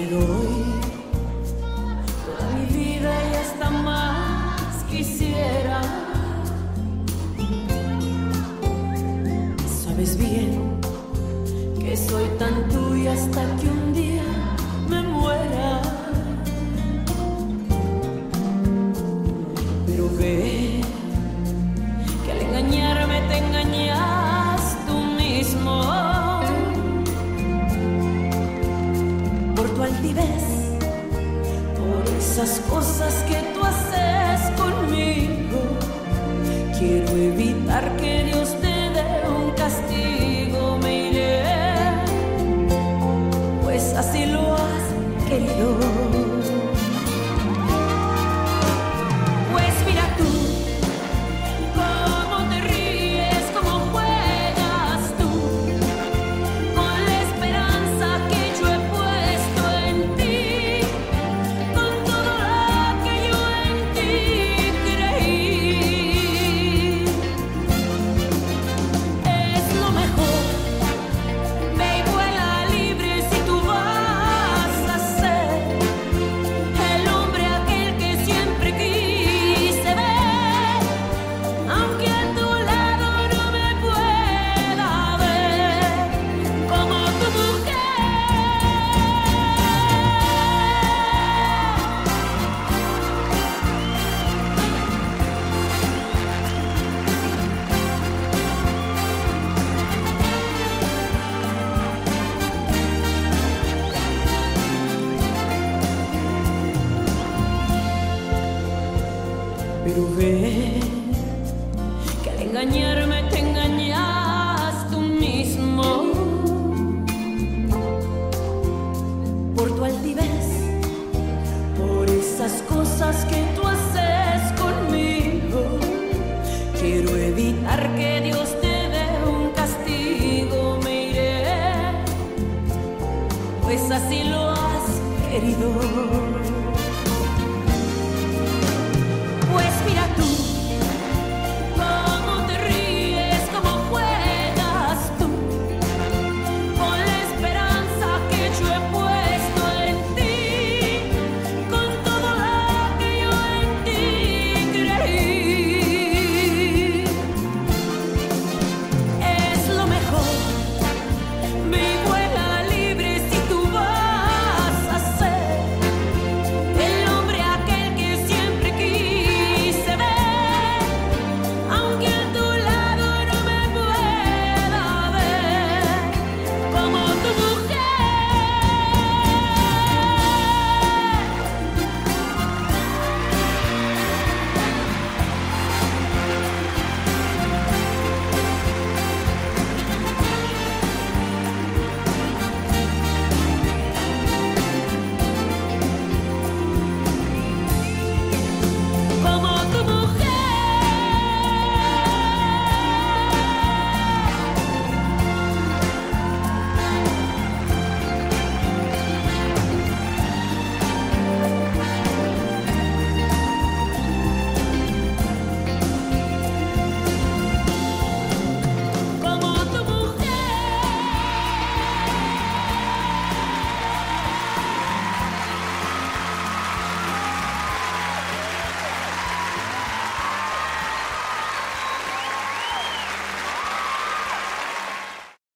Te doy toda mi vida y hasta más quisiera. Sabes bien que soy tan tuya hasta que un día Por esas cosas que tú haces conmigo. Quiero evitar que Pero ve que al engañarme te engañas tú mismo por tu altivez, por esas cosas que tú haces conmigo. Quiero evitar que Dios te dé un castigo, me iré, pues así lo has querido.